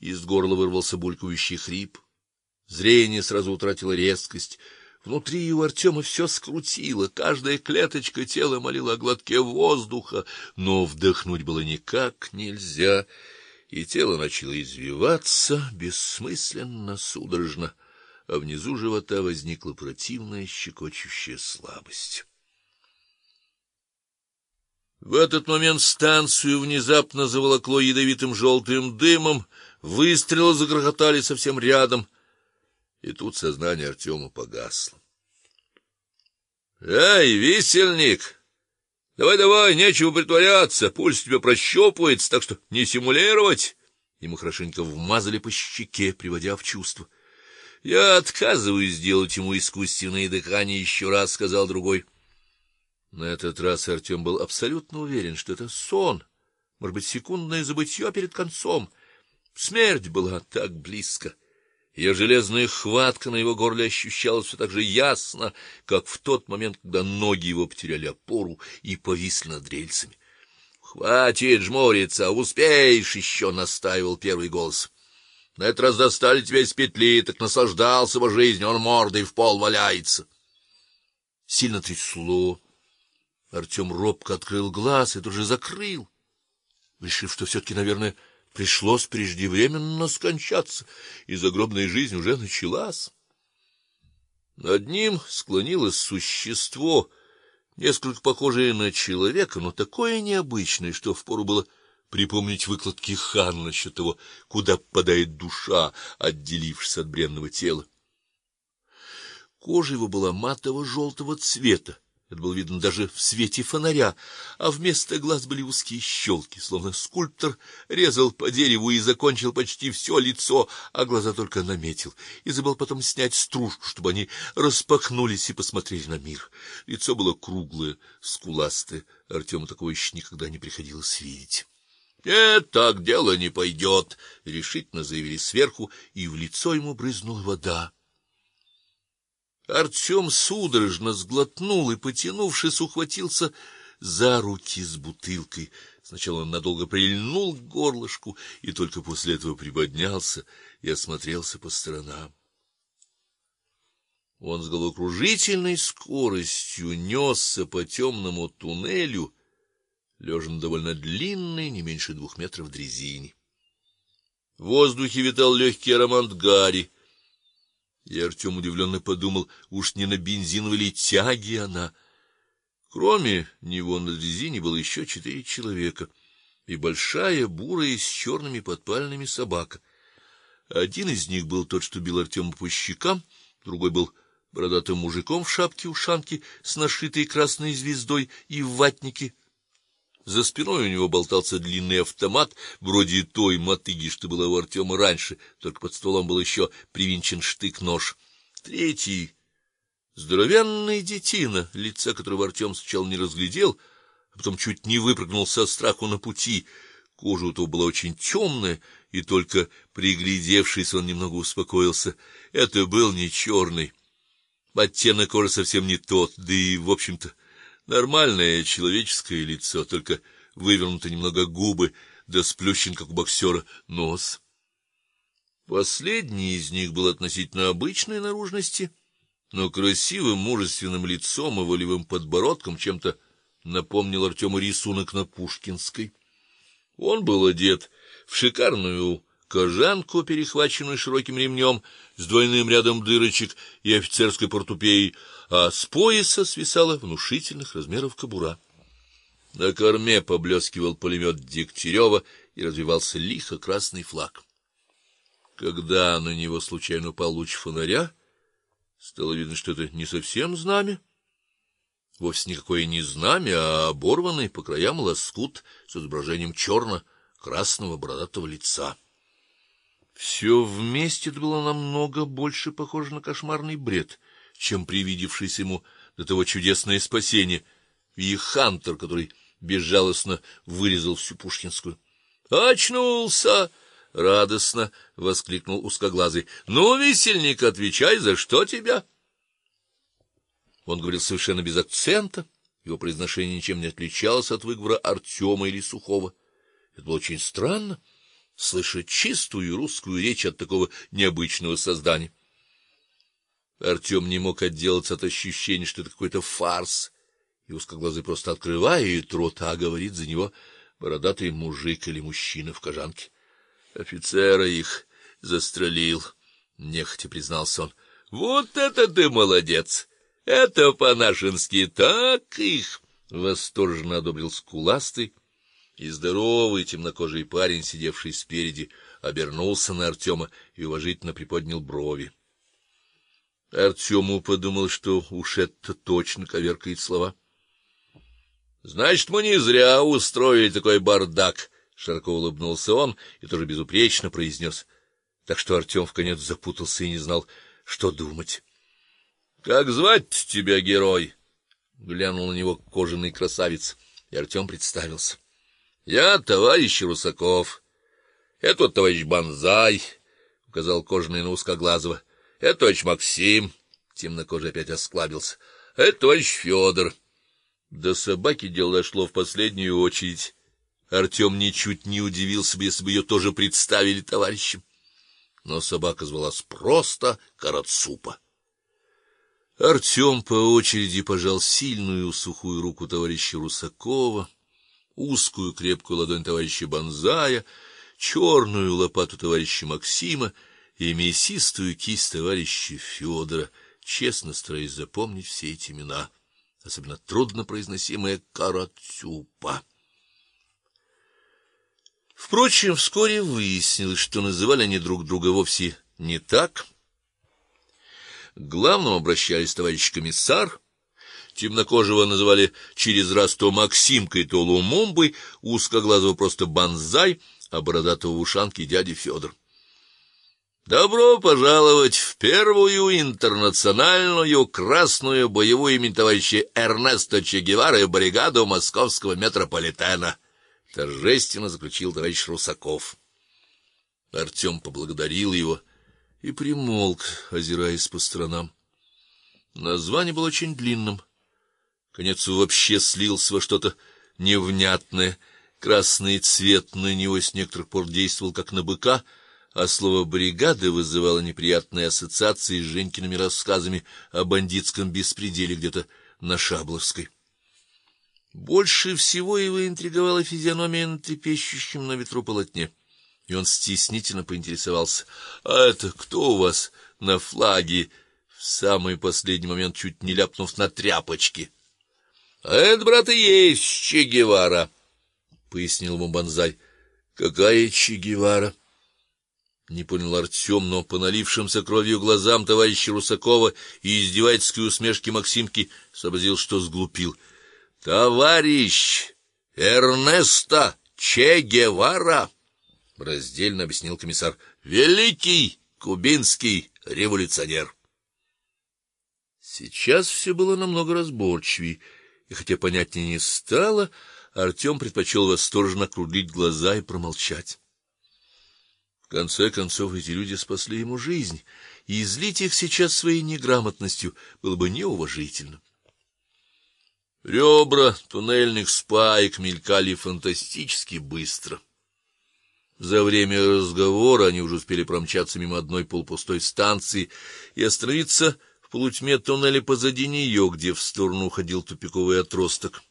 из горла вырвался булькающий хрип. Зрение сразу утратило резкость. Внутри у Артема все скрутило, каждая клеточка тела молила о глотке воздуха, но вдохнуть было никак нельзя, и тело начало извиваться бессмысленно, судорожно, а внизу живота возникла противная щекочущая слабость. В этот момент станцию внезапно заволокло ядовитым желтым дымом, выстрелы загрохотали совсем рядом, и тут сознание Артема погасло. Эй, висельник! Давай, давай, нечего притворяться, пульс тебя прощупывается, так что не симулировать. Ему хорошенько вмазали по щеке, приводя в чувство. Я отказываюсь сделать ему искусственное дыхание еще раз, сказал другой. На этот раз Артем был абсолютно уверен, что это сон, может быть, секундное забытье перед концом. Смерть была так близко. Ее железная хватка на его горле ощущалась все так же ясно, как в тот момент, когда ноги его потеряли опору и повисли над рельсами. Хватит жмуриться, успеешь еще, настаивал первый голос. На этот раз достали тебя из петли, так наслаждался бы жизнью, он мордой в пол валяется. Сильно трясло. Артем робко открыл глаз и тут же закрыл, решив, что все таки наверное, пришлось преждевременно скончаться, и загробная жизнь уже началась. Над ним склонилось существо, несколько похожее на человека, но такое необычное, что впору было припомнить выкладки Хана насчет того, куда попадает душа, отделившись от бренного тела. Кожа его была матово желтого цвета, это было видно даже в свете фонаря, а вместо глаз были узкие щелки, словно скульптор резал по дереву и закончил почти все лицо, а глаза только наметил. И забыл потом снять стружку, чтобы они распахнулись и посмотрели на мир. Лицо было круглое, скуластое. Артему такого еще никогда не приходилось видеть. "Нет, так дело не пойдет», — решительно заявили сверху, и в лицо ему брызнула вода. Артем судорожно сглотнул и, потянувшись, ухватился за руки с бутылкой. Сначала он надолго прильнул к горлышку и только после этого приподнялся и осмотрелся по сторонам. Он с головокружительной скоростью несся по темному туннелю, лежа на довольно длинной, не меньше двух метров дрезине. В воздухе витал легкий аромат гари. И Артем удивленно подумал, уж не на бензиновой ли тяге она. Кроме него на дрезине было еще четыре человека и большая бурая с черными подпальными собака. Один из них был тот, что бил Артема по щекам, другой был бородатым мужиком в шапке-ушанке с нашитой красной звездой и в ватнике за спиной у него болтался длинный автомат, вроде той мотыги, что была у Артема раньше, только под стволом был еще привинчен штык-нож. Третий здоровенный детина, лица которого Артем сначала не разглядел, а потом чуть не выпрыгнул со страху на пути. Кожа у того была очень темная, и только приглядевшись, он немного успокоился. Это был не черный. Оттенок кожи совсем не тот, да и, в общем-то, Нормальное человеческое лицо, только вывернуты немного губы, да сплющен, как у боксера, нос. Последний из них был относительно обычной наружности, но красивым, мужественным лицом и волевым подбородком чем-то напомнил Артему рисунок на Пушкинской. Он был одет в шикарную кожанку, перехваченную широким ремнем с двойным рядом дырочек и офицерской портупеей, а с пояса свисала внушительных размеров кобура. На корме поблескивал пулемет Дегтярева и развивался лихо красный флаг. Когда на него случайно упал луч фонаря, стало видно, что это не совсем знамя. Вовсе никакое не знамя, а оборванный по краям лоскут с изображением черно красного бородатого лица. Все вместе это было намного больше похоже на кошмарный бред, чем привидевшееся ему до того чудесное спасение и хантер, который безжалостно вырезал всю Пушкинскую. Очнулся, радостно воскликнул узкоглазый. Ну, весельник, отвечай, за что тебя? Он говорил совершенно без акцента, его произношение ничем не отличалось от выговора Артема или Сухого. Это было очень странно. Слышать чистую русскую речь от такого необычного создания. Артем не мог отделаться от ощущения, что это какой-то фарс. И узкоглазый просто открывает рот, а говорит за него бородатый мужик или мужчина в кожанке. Офицера их застрелил, нехотя признался он. Вот это ты молодец. Это по-нашенски так их, восторженно одобрил скуластый и здоровый темнокожий парень, сидевший спереди, обернулся на Артема и уважительно приподнял брови. Артему подумал, что уж это точно коверкает слова. Значит, мы не зря устроили такой бардак, широко улыбнулся он и тоже безупречно произнес. Так что Артем вконец запутался и не знал, что думать. Как звать тебя, герой? глянул на него кожаный красавец, и Артем представился. Я товарищ Русаков. Это товарищ Банзай, указал кожаный на узкоглазого. Это товарищ Максим, темнокожий опять осклабился. Это товарищ Федор. До собаки дело дошло в последнюю очередь. Артем ничуть не удивился бы, если бы ее тоже представили товарищем. Но собака звалась просто Карацупа. Артем по очереди пожал сильную сухую руку товарища Русакова, узкую крепкую ладонь товарища Банзая, черную лопату товарища Максима и мясистую кисть товарища Федора, честно стараясь запомнить все эти имена, особенно трудно произносимые Карацупа. Впрочем, вскоре выяснилось, что называли они друг друга вовсе не так. К главному обращались товарищ комиссар, темнокожего называли через раз то Максимкой, то Лумумбой, узкоглазого просто Банзай, а бородатого в ушанке дядя Федор. Добро пожаловать в первую интернациональную красную боевую имя товарища Эрнеста Че Гевары бригаду московского метрополитена, торжественно заключил товарищ Русаков. Артем поблагодарил его и примолк, озираясь по сторонам. Название было очень длинным. Конец вообще слился во что-то невнятное. Красный цвет на него с некоторых пор действовал как на быка а слово бригада вызывало неприятные ассоциации с Женькиными рассказами о бандитском беспределе где-то на Шабловской. Больше всего его интриговала физиономия на трепещущем на ветру полотне, и он стеснительно поинтересовался: "А это кто у вас на флаге?" В самый последний момент чуть не ляпнув на тряпочке. "А это брат и есть Че Гевара", пояснил ему Банзай. "Какая Че Гевара?" Не понял Артем, но по налившимся кровью глазам товарища Русакова и издевательской усмешки Максимки сообразил, что сглупил. Товарищ Эрнесто Че Гевара, раздельно объяснил комиссар. Великий кубинский революционер. Сейчас все было намного разборчивее, и хотя понятнее не стало, Артем предпочел восторженно округлить глаза и промолчать. В конце концов эти люди спасли ему жизнь, и излить их сейчас своей неграмотностью было бы неуважительно. Ребра туннельных спаек мелькали фантастически быстро. За время разговора они уже успели промчаться мимо одной полупустой станции и остановиться в полутьме туннеля позади нее, где в сторону уходил тупиковый отросток.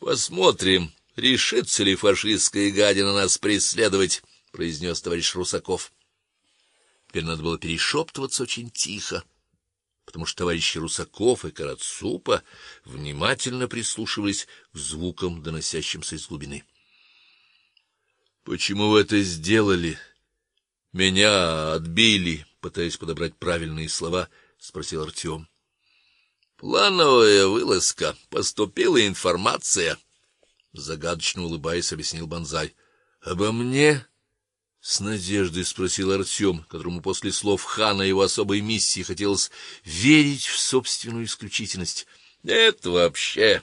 Посмотрим, решится ли фашистская гадина нас преследовать, произнес товарищ Русаков. Теперь надо было перешептываться очень тихо, потому что товарищи Русаков и Карацупа внимательно прислушивались к звукам, доносящимся из глубины. Почему вы это сделали? Меня отбили, пытаясь подобрать правильные слова, спросил Артем. Плановая вылазка, поступила информация загадочно улыбаясь, объяснил Банзай. Обо мне? с надеждой спросил Артем, которому после слов хана его особой миссии хотелось верить в собственную исключительность. Это вообще.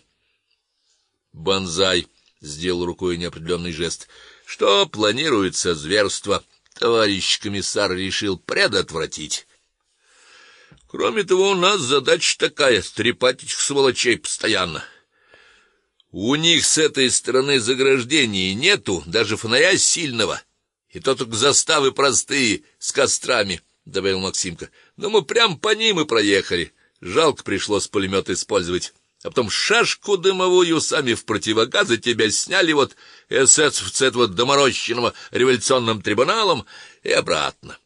Банзай сделал рукой неопределенный жест. Что планируется зверство, товарищ комиссар решил предотвратить. Кроме того, у нас задача такая трепать этих сволочей постоянно. У них с этой стороны заграждений нету, даже фонаря сильного, и то только заставы простые, с кострами, — добавил Максимка. Но мы прям по ним и проехали. Жалко пришлось пулемет использовать. А потом шашку дымовую сами в противогазы тебя сняли вот эсэсовцы этого доморощенного революционным трибуналом и обратно.